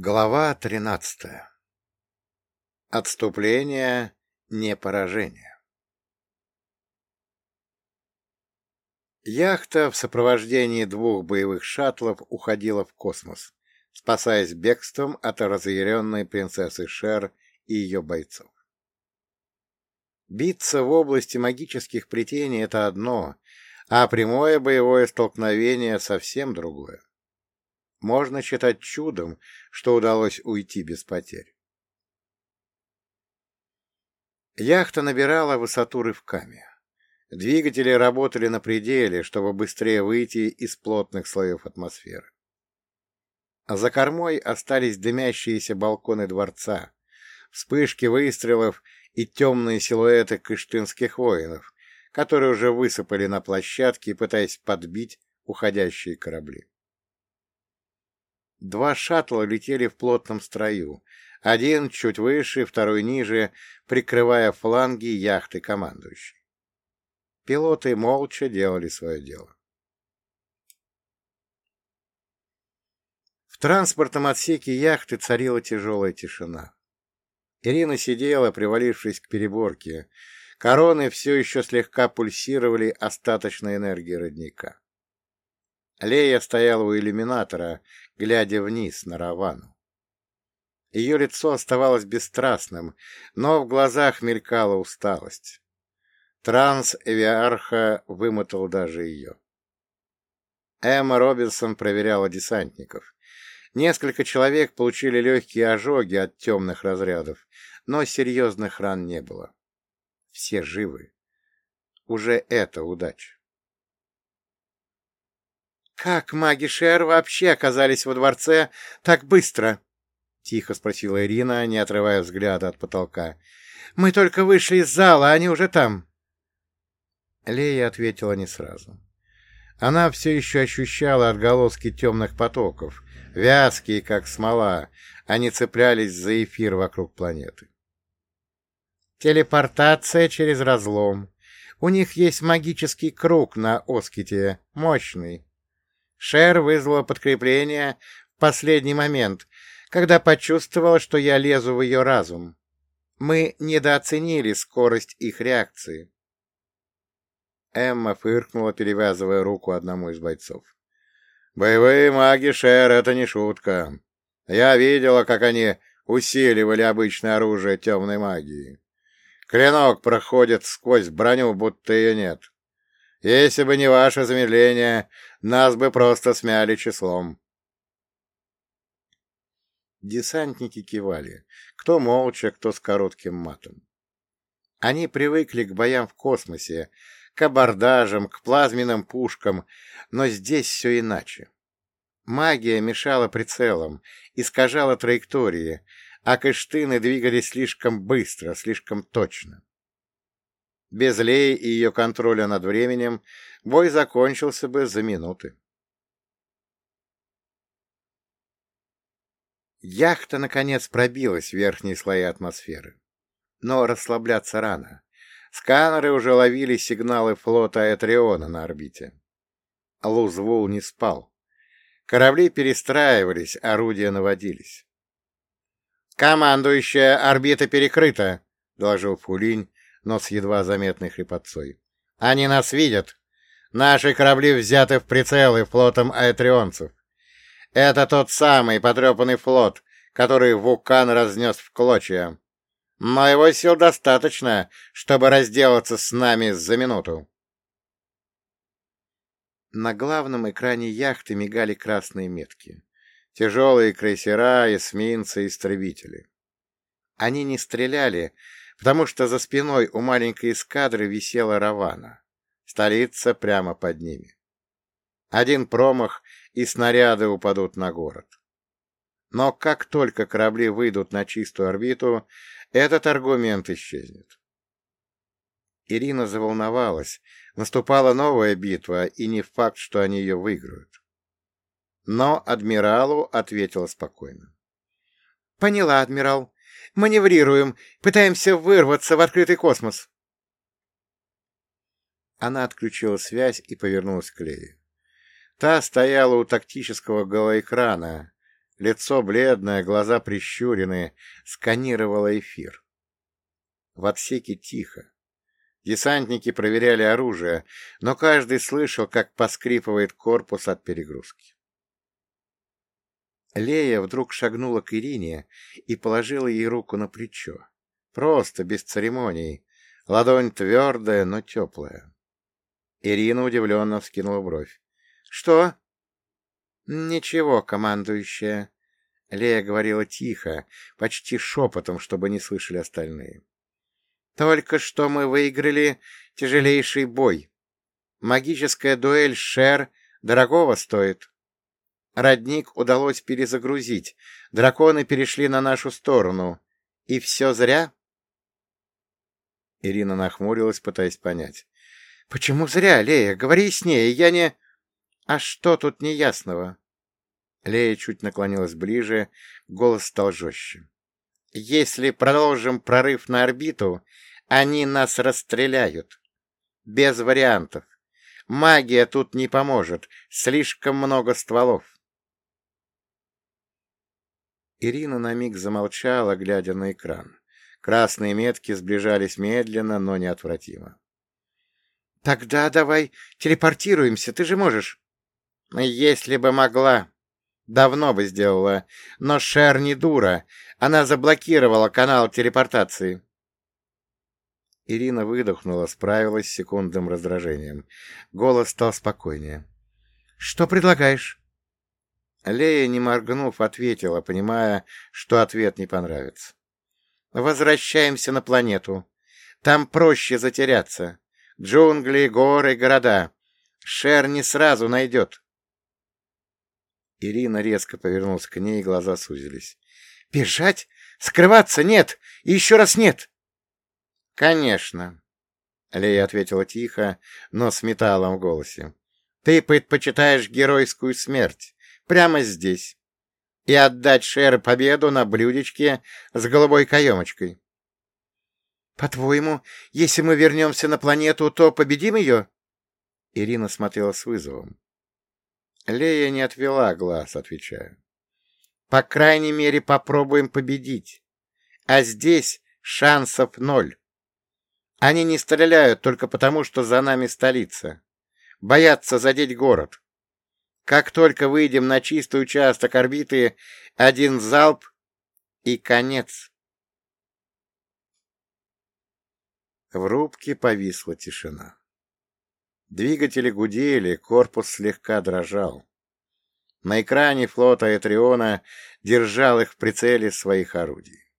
Глава тринадцатая. Отступление не поражение. Яхта в сопровождении двух боевых шаттлов уходила в космос, спасаясь бегством от разъяренной принцессы Шер и ее бойцов. Биться в области магических плетений — это одно, а прямое боевое столкновение — совсем другое. Можно считать чудом, что удалось уйти без потерь. Яхта набирала высоту рывками. Двигатели работали на пределе, чтобы быстрее выйти из плотных слоев атмосферы. А за кормой остались дымящиеся балконы дворца, вспышки выстрелов и темные силуэты кыштынских воинов, которые уже высыпали на площадке, пытаясь подбить уходящие корабли. Два шаттла летели в плотном строю, один чуть выше, второй ниже, прикрывая фланги яхты командующей. Пилоты молча делали свое дело. В транспортном отсеке яхты царила тяжелая тишина. Ирина сидела, привалившись к переборке. Короны все еще слегка пульсировали остаточной энергией родника. Лея стояла у иллюминатора, глядя вниз на Равану. Ее лицо оставалось бесстрастным, но в глазах мелькала усталость. Транс Эвиарха вымотал даже ее. Эмма Робинсон проверяла десантников. Несколько человек получили легкие ожоги от темных разрядов, но серьезных ран не было. Все живы. Уже это удача. «Как маги Шер вообще оказались во дворце так быстро?» — тихо спросила Ирина, не отрывая взгляда от потолка. «Мы только вышли из зала, а они уже там». Лея ответила не сразу. Она все еще ощущала отголоски темных потоков, вязкие, как смола, они цеплялись за эфир вокруг планеты. «Телепортация через разлом. У них есть магический круг на Оските, мощный. Шер вызвала подкрепление в последний момент, когда почувствовала, что я лезу в ее разум. Мы недооценили скорость их реакции. Эмма фыркнула, перевязывая руку одному из бойцов. «Боевые маги Шер — это не шутка. Я видела, как они усиливали обычное оружие темной магии. Клинок проходит сквозь броню, будто ее нет. Если бы не ваше замедление, нас бы просто смяли числом. Десантники кивали, кто молча, кто с коротким матом. Они привыкли к боям в космосе, к абордажам, к плазменным пушкам, но здесь все иначе. Магия мешала прицелам, искажала траектории, а кыштыны двигались слишком быстро, слишком точно. Без Леи и ее контроля над временем бой закончился бы за минуты. Яхта, наконец, пробилась в верхние слои атмосферы. Но расслабляться рано. Сканеры уже ловили сигналы флота Этриона на орбите. Лузвул не спал. Корабли перестраивались, орудия наводились. «Командующая, орбита перекрыта», — доложил Фулинь, но с едва заметной хрипотцой. «Они нас видят. Наши корабли взяты в прицелы флотом аэтрионцев. Это тот самый потрепанный флот, который вулкан разнес в клочья. Но его сил достаточно, чтобы разделаться с нами за минуту». На главном экране яхты мигали красные метки. Тяжелые крейсера, эсминцы, истребители. Они не стреляли, потому что за спиной у маленькой эскадры висела Равана, столица прямо под ними. Один промах, и снаряды упадут на город. Но как только корабли выйдут на чистую орбиту, этот аргумент исчезнет. Ирина заволновалась. Наступала новая битва, и не факт, что они ее выиграют. Но адмиралу ответила спокойно. — Поняла, адмирал. Маневрируем, пытаемся вырваться в открытый космос. Она отключила связь и повернулась к Лее. Та стояла у тактического голоэкрана, лицо бледное, глаза прищуренные, сканировала эфир. В отсеке тихо. Десантники проверяли оружие, но каждый слышал, как поскрипывает корпус от перегрузки. Лея вдруг шагнула к Ирине и положила ей руку на плечо. Просто, без церемоний. Ладонь твердая, но теплая. Ирина удивленно вскинула бровь. — Что? — Ничего, командующая. Лея говорила тихо, почти шепотом, чтобы не слышали остальные. — Только что мы выиграли тяжелейший бой. Магическая дуэль Шер дорогого стоит. Родник удалось перезагрузить. Драконы перешли на нашу сторону. И все зря? Ирина нахмурилась, пытаясь понять. — Почему зря, Лея? Говори с ней, я не... — А что тут неясного? Лея чуть наклонилась ближе, голос стал жестче. — Если продолжим прорыв на орбиту, они нас расстреляют. Без вариантов. Магия тут не поможет, слишком много стволов. Ирина на миг замолчала, глядя на экран. Красные метки сближались медленно, но неотвратимо. — Тогда давай телепортируемся, ты же можешь. — Если бы могла. Давно бы сделала. Но Шер не дура. Она заблокировала канал телепортации. Ирина выдохнула, справилась с секундным раздражением. Голос стал спокойнее. — Что предлагаешь? Лея, не моргнув, ответила, понимая, что ответ не понравится. «Возвращаемся на планету. Там проще затеряться. Джунгли, горы, города. Шер не сразу найдет». Ирина резко повернулась к ней, глаза сузились. «Бежать? Скрываться? Нет! И еще раз нет!» «Конечно!» — Лея ответила тихо, но с металлом в голосе. «Ты предпочитаешь геройскую смерть прямо здесь и отдать Шер победу на блюдечке с голубой каемочкой. — По-твоему, если мы вернемся на планету, то победим ее? Ирина смотрела с вызовом. Лея не отвела глаз, отвечая. — По крайней мере, попробуем победить. А здесь шансов ноль. Они не стреляют только потому, что за нами столица. Боятся задеть город. Как только выйдем на чистый участок орбиты, один залп и конец. В рубке повисла тишина. Двигатели гудели, корпус слегка дрожал. На экране флота Этриона держал их в прицеле своих орудий.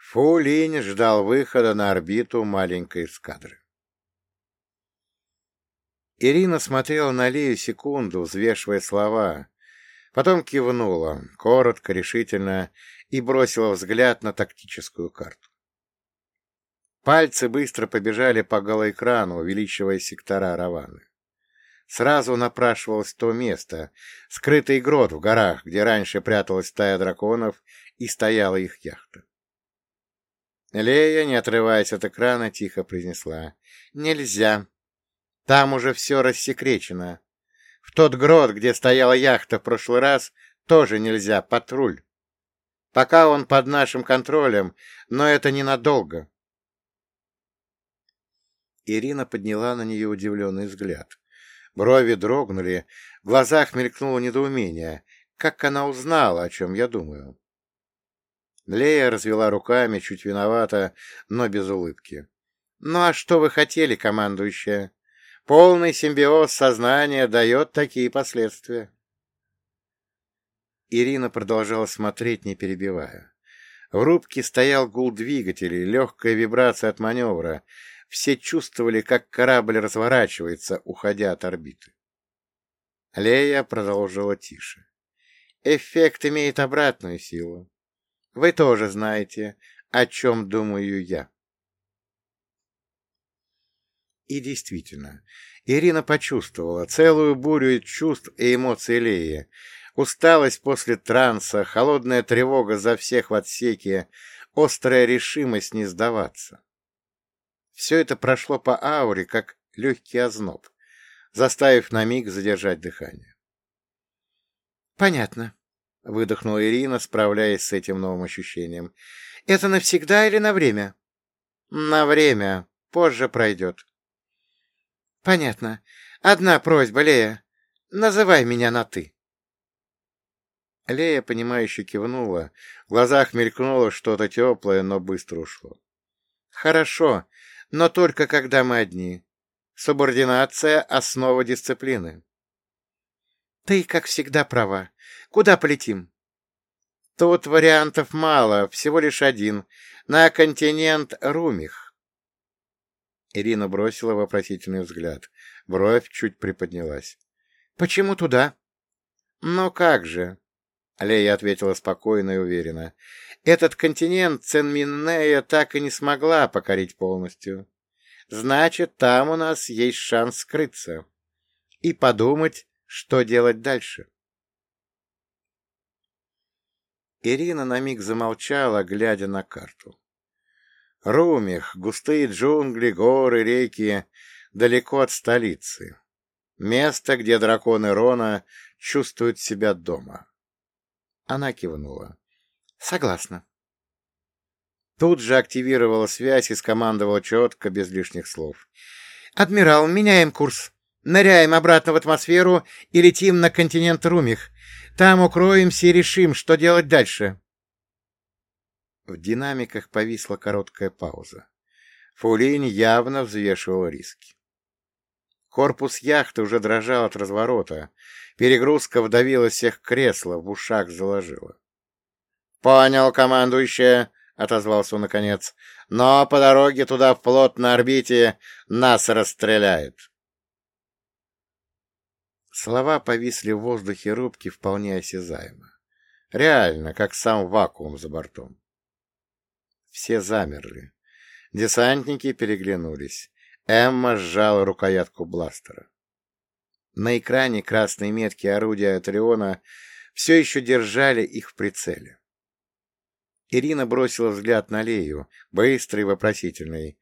Фулинь ждал выхода на орбиту маленькой эскадры. Ирина смотрела на Лею секунду, взвешивая слова, потом кивнула, коротко, решительно, и бросила взгляд на тактическую карту. Пальцы быстро побежали по голоэкрану, увеличивая сектора Раваны. Сразу напрашивалось то место, скрытый грот в горах, где раньше пряталась стая драконов и стояла их яхта. Лея, не отрываясь от экрана, тихо произнесла «Нельзя». Там уже все рассекречено. В тот грот, где стояла яхта в прошлый раз, тоже нельзя, патруль. Пока он под нашим контролем, но это ненадолго. Ирина подняла на нее удивленный взгляд. Брови дрогнули, в глазах мелькнуло недоумение. Как она узнала, о чем я думаю? Лея развела руками, чуть виновата, но без улыбки. — Ну а что вы хотели, командующая? Полный симбиоз сознания дает такие последствия. Ирина продолжала смотреть, не перебивая. В рубке стоял гул двигателей, легкая вибрация от маневра. Все чувствовали, как корабль разворачивается, уходя от орбиты. Лея продолжила тише. Эффект имеет обратную силу. Вы тоже знаете, о чем думаю я. И действительно, Ирина почувствовала целую бурю чувств и эмоций Леи. Усталость после транса, холодная тревога за всех в отсеке, острая решимость не сдаваться. Все это прошло по ауре, как легкий озноб, заставив на миг задержать дыхание. — Понятно. — выдохнула Ирина, справляясь с этим новым ощущением. — Это навсегда или на время? — На время. Позже пройдет. — Понятно. Одна просьба, Лея. Называй меня на «ты». Лея, понимающе кивнула. В глазах мелькнуло что-то теплое, но быстро ушло. — Хорошо, но только когда мы одни. Субординация — основа дисциплины. — Ты, как всегда, права. Куда полетим? — Тут вариантов мало, всего лишь один. На континент Румих. Ирина бросила вопросительный взгляд. Бровь чуть приподнялась. — Почему туда? — Ну как же? Лея ответила спокойно и уверенно. — Этот континент Ценминнея так и не смогла покорить полностью. Значит, там у нас есть шанс скрыться. И подумать, что делать дальше. Ирина на миг замолчала, глядя на карту. Румих, густые джунгли, горы, реки, далеко от столицы. Место, где драконы Рона чувствуют себя дома. Она кивнула. Согласна. Тут же активировала связь и скомандовала четко, без лишних слов. «Адмирал, меняем курс. Ныряем обратно в атмосферу и летим на континент Румих. Там укроемся и решим, что делать дальше. В динамиках повисла короткая пауза. Фаулини явно взвешивал риски. Корпус яхты уже дрожал от разворота. Перегрузка вдавила всех кресла, в ушах заложила. — Понял, командующая, — отозвался он наконец. — Но по дороге туда вплот на орбите нас расстреляет. Слова повисли в воздухе рубки вполне осязаемо. Реально, как сам вакуум за бортом. Все замерли. Десантники переглянулись. Эмма сжала рукоятку бластера. На экране красные метки орудия Атриона все еще держали их в прицеле. Ирина бросила взгляд на Лею, быстрый, вопросительный.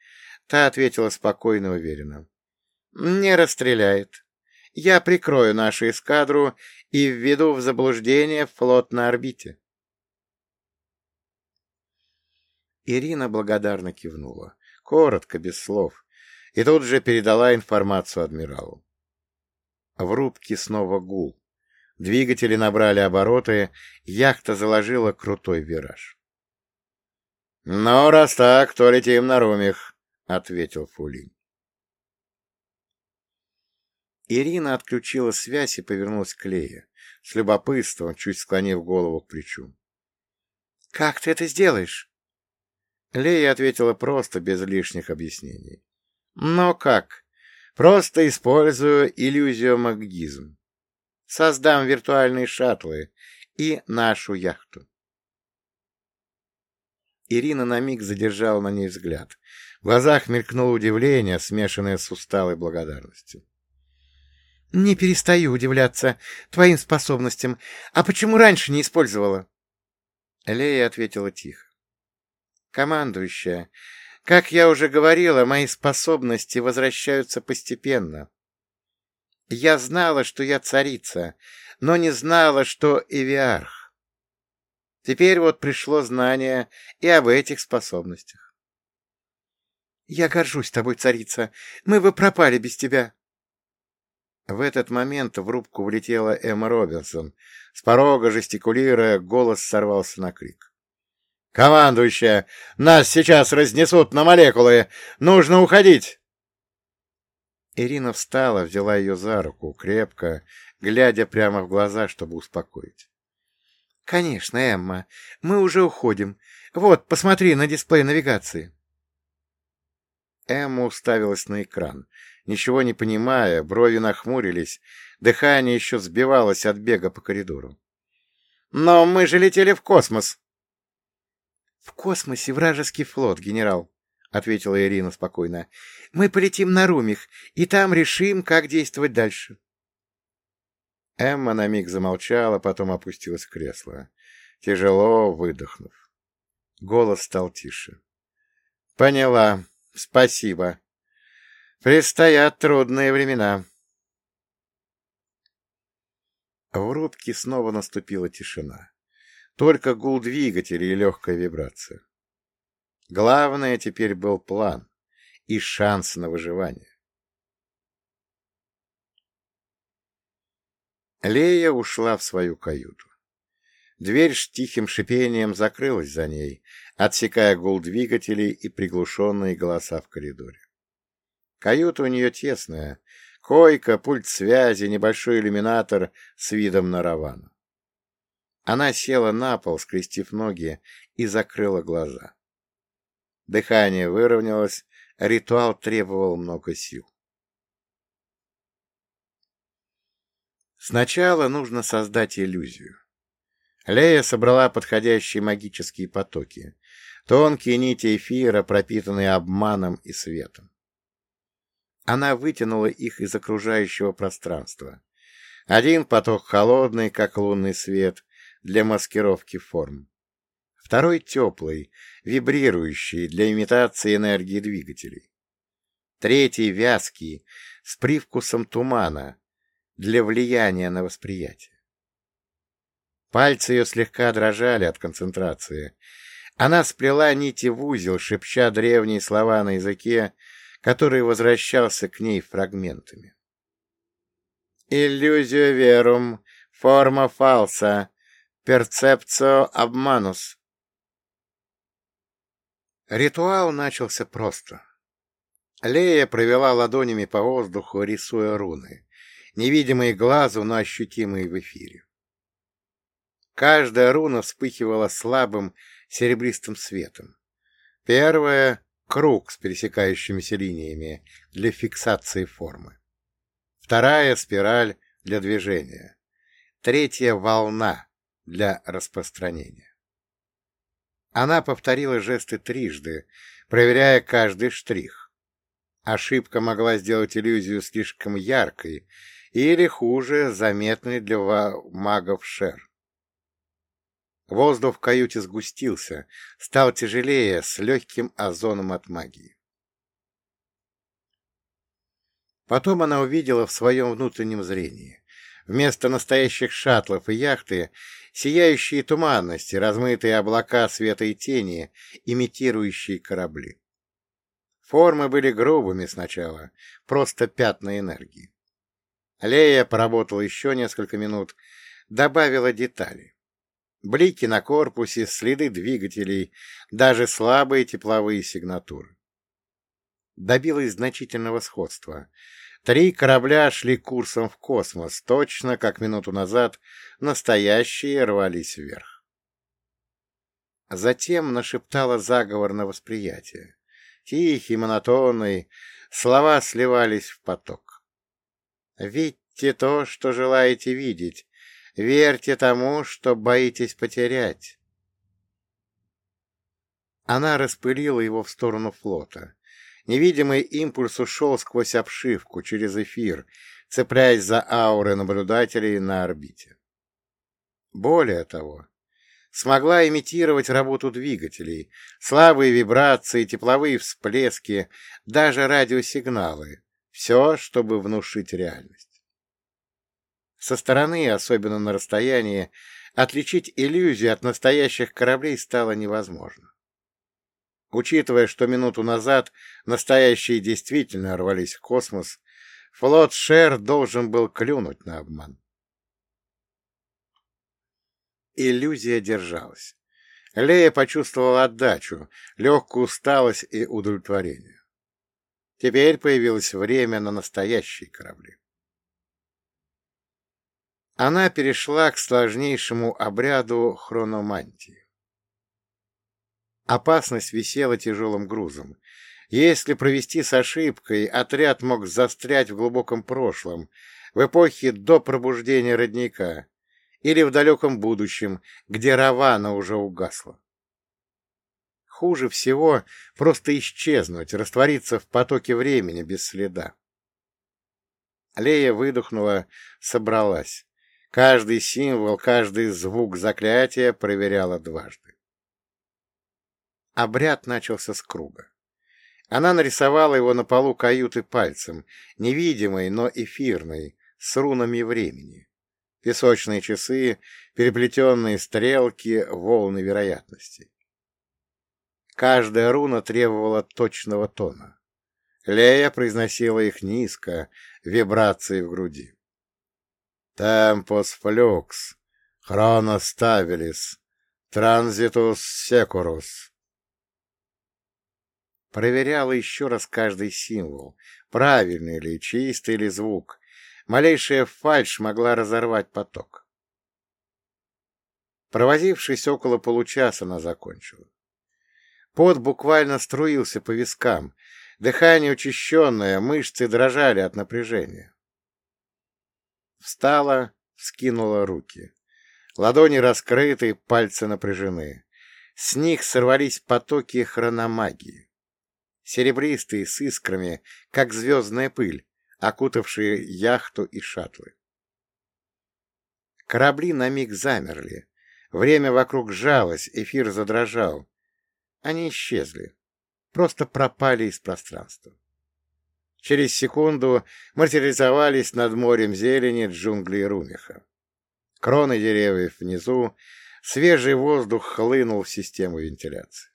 Та ответила спокойно и уверенно. — Не расстреляет. Я прикрою нашу эскадру и введу в заблуждение флот на орбите. Ирина благодарно кивнула, коротко, без слов, и тут же передала информацию адмиралу. В рубке снова гул. Двигатели набрали обороты, яхта заложила крутой вираж. — Ну, раз так, то летим на Румих, — ответил Фулин. Ирина отключила связь и повернулась к Лее, с любопытством, чуть склонив голову к плечу. — Как ты это сделаешь? Лея ответила просто, без лишних объяснений. — Но как? Просто использую иллюзию магизм. Создам виртуальные шаттлы и нашу яхту. Ирина на миг задержала на ней взгляд. В глазах мелькнуло удивление, смешанное с усталой благодарностью. Не перестаю удивляться твоим способностям. А почему раньше не использовала? Лея ответила тихо. Командующая, как я уже говорила, мои способности возвращаются постепенно. Я знала, что я царица, но не знала, что Эвиарх. Теперь вот пришло знание и об этих способностях. Я горжусь тобой, царица. Мы бы пропали без тебя. В этот момент в рубку влетела Эмма Робинсон. С порога, жестикулируя, голос сорвался на крик. «Командующая! Нас сейчас разнесут на молекулы! Нужно уходить!» Ирина встала, взяла ее за руку, крепко, глядя прямо в глаза, чтобы успокоить. — Конечно, Эмма, мы уже уходим. Вот, посмотри на дисплей навигации. Эмма уставилась на экран. Ничего не понимая, брови нахмурились, дыхание еще сбивалось от бега по коридору. «Но мы же летели в космос!» «В космосе вражеский флот, генерал», — ответила Ирина спокойно. «Мы полетим на Румих, и там решим, как действовать дальше». Эмма на миг замолчала, потом опустилась в кресло, тяжело выдохнув. Голос стал тише. «Поняла. Спасибо. Предстоят трудные времена. В рубке снова наступила тишина. Только гул двигателей и легкая вибрация. Главное теперь был план и шанс на выживание. Лея ушла в свою каюту. Дверь с тихим шипением закрылась за ней, отсекая гул двигателей и приглушенные голоса в коридоре. Каюта у нее тесная, койка, пульт связи, небольшой иллюминатор с видом на Равану. Она села на пол, скрестив ноги, и закрыла глаза. Дыхание выровнялось, ритуал требовал много сил. Сначала нужно создать иллюзию. Лея собрала подходящие магические потоки, тонкие нити эфира, пропитанные обманом и светом. Она вытянула их из окружающего пространства. Один поток холодный, как лунный свет, для маскировки форм второй теплый, вибрирующий для имитации энергии двигателей. Третий вязкий, с привкусом тумана, для влияния на восприятие. Пальцы ее слегка дрожали от концентрации. Она сплела нити в узел, шепча древние слова на языке, который возвращался к ней фрагментами. «Иллюзию верум, форма фалса, перцепцио обманус», Ритуал начался просто. Лея провела ладонями по воздуху, рисуя руны, невидимые глазу, но ощутимые в эфире. Каждая руна вспыхивала слабым серебристым светом. Первая — круг с пересекающимися линиями для фиксации формы. Вторая — спираль для движения. Третья — волна для распространения. Она повторила жесты трижды, проверяя каждый штрих. Ошибка могла сделать иллюзию слишком яркой или, хуже, заметной для магов шер. Воздух в каюте сгустился, стал тяжелее, с легким озоном от магии. Потом она увидела в своем внутреннем зрении. Вместо настоящих шаттлов и яхты сияющие туманности, размытые облака света и тени, имитирующие корабли. Формы были грубыми сначала, просто пятна энергии. Лея поработала еще несколько минут, добавила детали. Блики на корпусе, следы двигателей, даже слабые тепловые сигнатуры. Добилась значительного сходства. Три корабля шли курсом в космос, точно как минуту назад настоящие рвались вверх. Затем нашептала заговор на восприятие. Тихий, монотонный, слова сливались в поток. «Видьте то, что желаете видеть, верьте тому, что боитесь потерять». Она распылила его в сторону флота. Невидимый импульс ушел сквозь обшивку, через эфир, цепляясь за ауры наблюдателей на орбите. Более того, смогла имитировать работу двигателей, слабые вибрации, тепловые всплески, даже радиосигналы. Все, чтобы внушить реальность. Со стороны, особенно на расстоянии, отличить иллюзию от настоящих кораблей стало невозможно. Учитывая, что минуту назад настоящие действительно рвались в космос, флот Шер должен был клюнуть на обман. Иллюзия держалась. Лея почувствовала отдачу, легкую усталость и удовлетворение. Теперь появилось время на настоящие корабли. Она перешла к сложнейшему обряду хрономантии. Опасность висела тяжелым грузом. Если провести с ошибкой, отряд мог застрять в глубоком прошлом, в эпохе до пробуждения родника, или в далеком будущем, где Равана уже угасла. Хуже всего просто исчезнуть, раствориться в потоке времени без следа. Лея выдохнула, собралась. Каждый символ, каждый звук заклятия проверяла дважды. Обряд начался с круга. Она нарисовала его на полу каюты пальцем, невидимый, но эфирный, с рунами времени. Песочные часы, переплетенные стрелки, волны вероятностей. Каждая руна требовала точного тона. Лея произносила их низко, вибрации в груди. «Темпос флюкс, хронос транзитус секурус». Проверяла еще раз каждый символ, правильный ли, чистый ли звук. Малейшая фальшь могла разорвать поток. Провозившись около получаса, она закончила. Пот буквально струился по вискам, дыхание учащенное, мышцы дрожали от напряжения. Встала, скинула руки. Ладони раскрыты, пальцы напряжены. С них сорвались потоки хрономагии. Серебристые, с искрами, как звездная пыль, окутавшие яхту и шаттлы. Корабли на миг замерли. Время вокруг сжалось, эфир задрожал. Они исчезли, просто пропали из пространства. Через секунду материализовались над морем зелени джунгли Румиха. Кроны деревьев внизу, свежий воздух хлынул в систему вентиляции.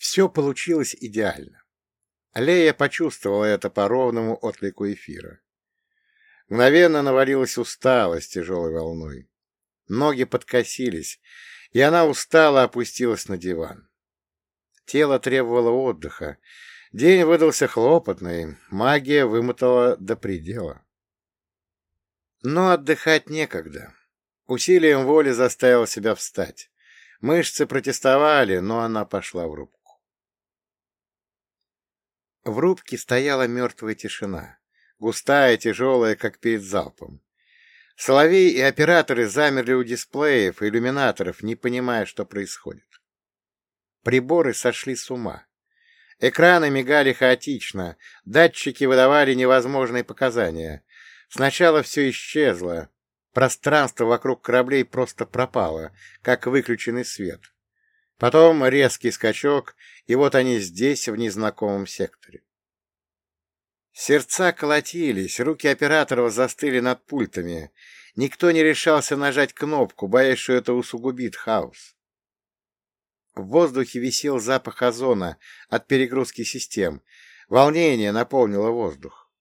Все получилось идеально. Лея почувствовала это по ровному отклику эфира. Мгновенно навалилась усталость тяжелой волной. Ноги подкосились, и она устало опустилась на диван. Тело требовало отдыха. День выдался хлопотный, магия вымотала до предела. Но отдыхать некогда. Усилием воли заставила себя встать. Мышцы протестовали, но она пошла в рубку. В рубке стояла мертвая тишина, густая, тяжелая, как перед залпом. Соловей и операторы замерли у дисплеев и иллюминаторов, не понимая, что происходит. Приборы сошли с ума. Экраны мигали хаотично, датчики выдавали невозможные показания. Сначала все исчезло, пространство вокруг кораблей просто пропало, как выключенный свет. Потом резкий скачок, и вот они здесь, в незнакомом секторе. Сердца колотились, руки операторов застыли над пультами. Никто не решался нажать кнопку, боясь, что это усугубит хаос. В воздухе висел запах озона от перегрузки систем. Волнение наполнило воздух.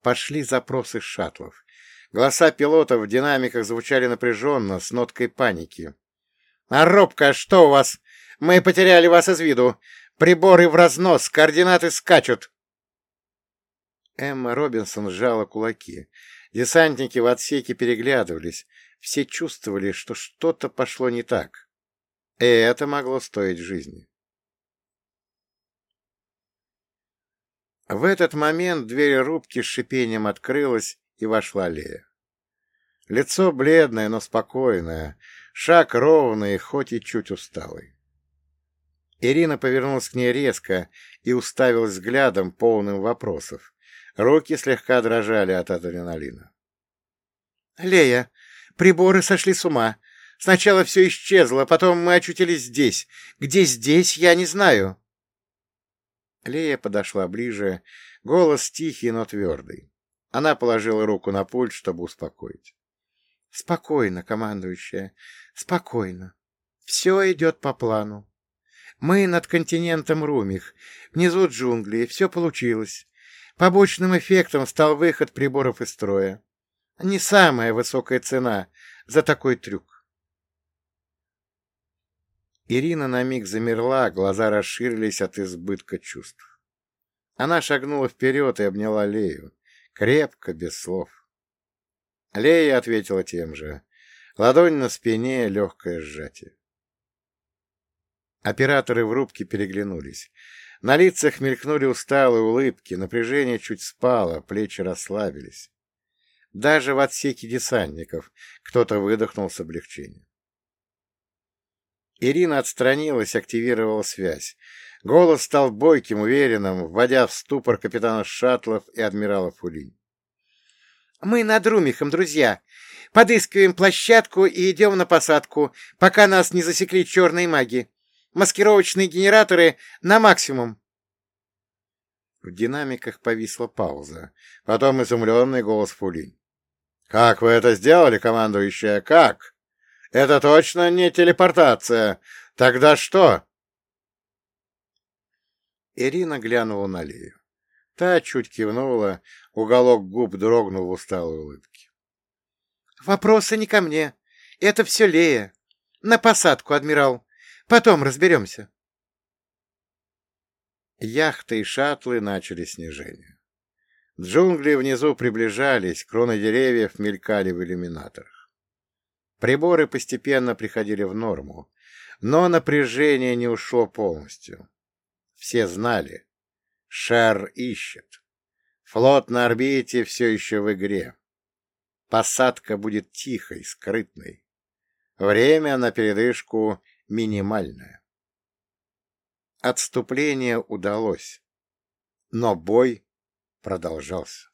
Пошли запросы шаттлов. Голоса пилотов в динамиках звучали напряженно, с ноткой паники. «А что у вас? Мы потеряли вас из виду. Приборы в разнос, координаты скачут». Эмма Робинсон сжала кулаки. Десантники в отсеке переглядывались. Все чувствовали, что что-то пошло не так. И это могло стоить жизни. В этот момент дверь рубки с шипением открылась, и вошла Лея. Лицо бледное, но спокойное, шаг ровный, хоть и чуть усталый. Ирина повернулась к ней резко и уставилась взглядом, полным вопросов. Руки слегка дрожали от адреналина. — Лея, приборы сошли с ума. Сначала все исчезло, потом мы очутились здесь. Где здесь, я не знаю. Лея подошла ближе. Голос тихий, но твердый. Она положила руку на пульт, чтобы успокоить. — Спокойно, командующая, спокойно. Все идет по плану. Мы над континентом Румих, внизу джунгли, все получилось. Побочным эффектом стал выход приборов из строя. Не самая высокая цена за такой трюк. Ирина на миг замерла, глаза расширились от избытка чувств. Она шагнула вперед и обняла Лею, крепко, без слов. Лея ответила тем же. Ладонь на спине, легкое сжатие. Операторы в рубке переглянулись. На лицах мелькнули усталые улыбки, напряжение чуть спало, плечи расслабились. Даже в отсеке десантников кто-то выдохнул с облегчением. Ирина отстранилась, активировала связь. Голос стал бойким, уверенным, вводя в ступор капитана Шаттлов и адмирала Фулинь. «Мы над Румихом, друзья. Подыскиваем площадку и идем на посадку, пока нас не засекли черные маги. Маскировочные генераторы на максимум. В динамиках повисла пауза. Потом изумленный голос Фулинь. «Как вы это сделали, командующая? Как? Это точно не телепортация. Тогда что?» Ирина глянула на Лею. Та чуть кивнула, уголок губ дрогнул в усталой улыбке. «Вопросы не ко мне. Это все Лея. На посадку, адмирал. Потом разберемся». Яхты и шаттлы начали снижение. Джунгли внизу приближались, кроны деревьев мелькали в иллюминаторах. Приборы постепенно приходили в норму, но напряжение не ушло полностью. Все знали. Шар ищет. Флот на орбите все еще в игре. Посадка будет тихой, скрытной. Время на передышку минимальное. Отступление удалось, но бой продолжался.